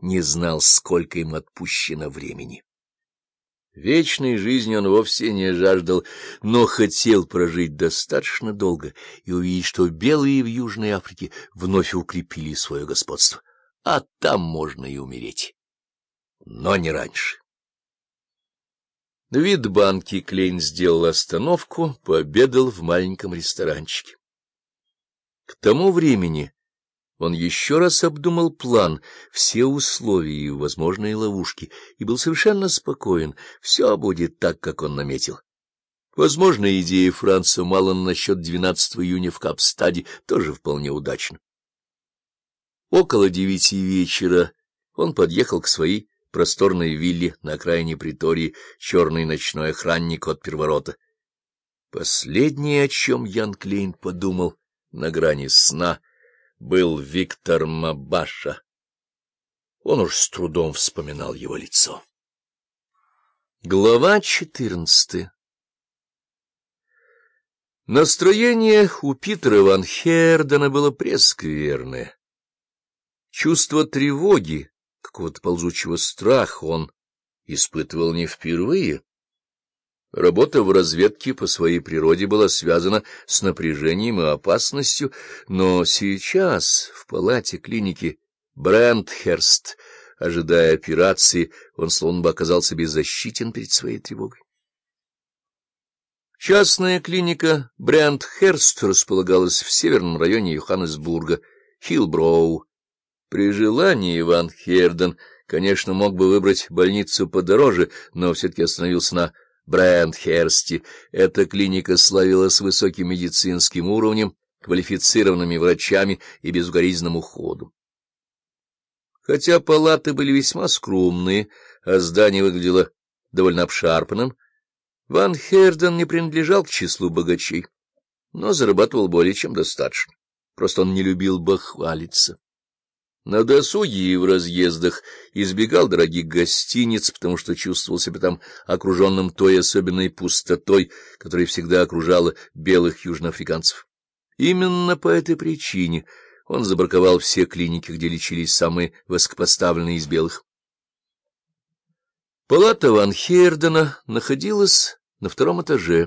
не знал, сколько им отпущено времени. Вечной жизни он вовсе не жаждал, но хотел прожить достаточно долго и увидеть, что белые в Южной Африке вновь укрепили свое господство, а там можно и умереть. Но не раньше. Вид банки Клейн сделал остановку, пообедал в маленьком ресторанчике. К тому времени он еще раз обдумал план, все условия и возможные ловушки, и был совершенно спокоен. Все будет так, как он наметил. Возможно, идея Франца Малон насчет 12 июня в Капстаде тоже вполне удачна. Около девяти вечера он подъехал к своей просторной вилле на окраине притории, черный ночной охранник от перворота. Последнее, о чем Ян Клейн подумал на грани сна — был Виктор Мабаша. Он уж с трудом вспоминал его лицо. Глава четырнадцатая Настроение у Питера Ван Хердена было прескверное. Чувство тревоги, какого-то ползучего страха он испытывал не впервые. Работа в разведке по своей природе была связана с напряжением и опасностью, но сейчас в палате клиники Брентхерст, ожидая операции, он словно бы оказался беззащитен перед своей тревогой. Частная клиника Брентхерст располагалась в северном районе Йоханнесбурга, Хилброу. При желании Иван Херден, конечно, мог бы выбрать больницу подороже, но все-таки остановился на Брандхерсте. Эта клиника славилась высоким медицинским уровнем, квалифицированными врачами и безукоризненным уходом. Хотя палаты были весьма скромные, а здание выглядело довольно обшарпанным, Ван Херден не принадлежал к числу богачей, но зарабатывал более чем достаточно. Просто он не любил бахвалиться. На досуге и в разъездах избегал дорогих гостиниц, потому что чувствовал себя там окруженным той особенной пустотой, которая всегда окружала белых южноафриканцев. Именно по этой причине он забраковал все клиники, где лечились самые высокопоставленные из белых. Палата Ван Хердена находилась на втором этаже.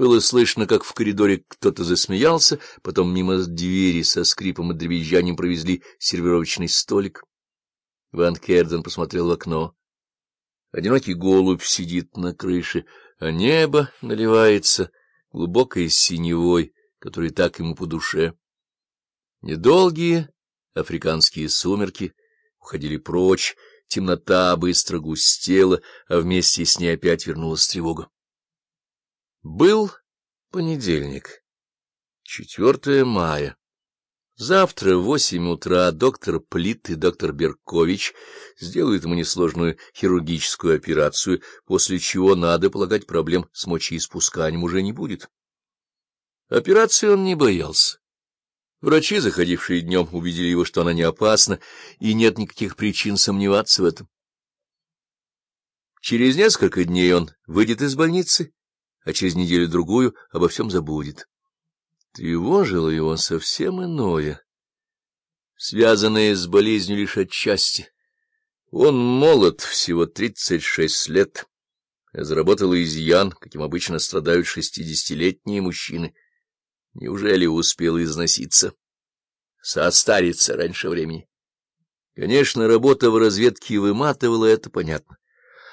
Было слышно, как в коридоре кто-то засмеялся, потом мимо двери со скрипом и дребезжанием провезли сервировочный столик. Ван Керден посмотрел в окно. Одинокий голубь сидит на крыше, а небо наливается глубокой синевой, который так ему по душе. Недолгие африканские сумерки уходили прочь, темнота быстро густела, а вместе с ней опять вернулась тревога. Был понедельник, 4 мая. Завтра в восемь утра доктор Плит и доктор Беркович сделают ему несложную хирургическую операцию, после чего, надо полагать, проблем с мочеиспусканием уже не будет. Операции он не боялся. Врачи, заходившие днем, убедили его, что она не опасна, и нет никаких причин сомневаться в этом. Через несколько дней он выйдет из больницы а через неделю-другую обо всем забудет. Тревожило его совсем иное, связанное с болезнью лишь отчасти. Он молод, всего тридцать шесть лет, заработал изъян, каким обычно страдают шестидесятилетние мужчины. Неужели успел износиться? Состариться раньше времени. Конечно, работа в разведке выматывала, это понятно.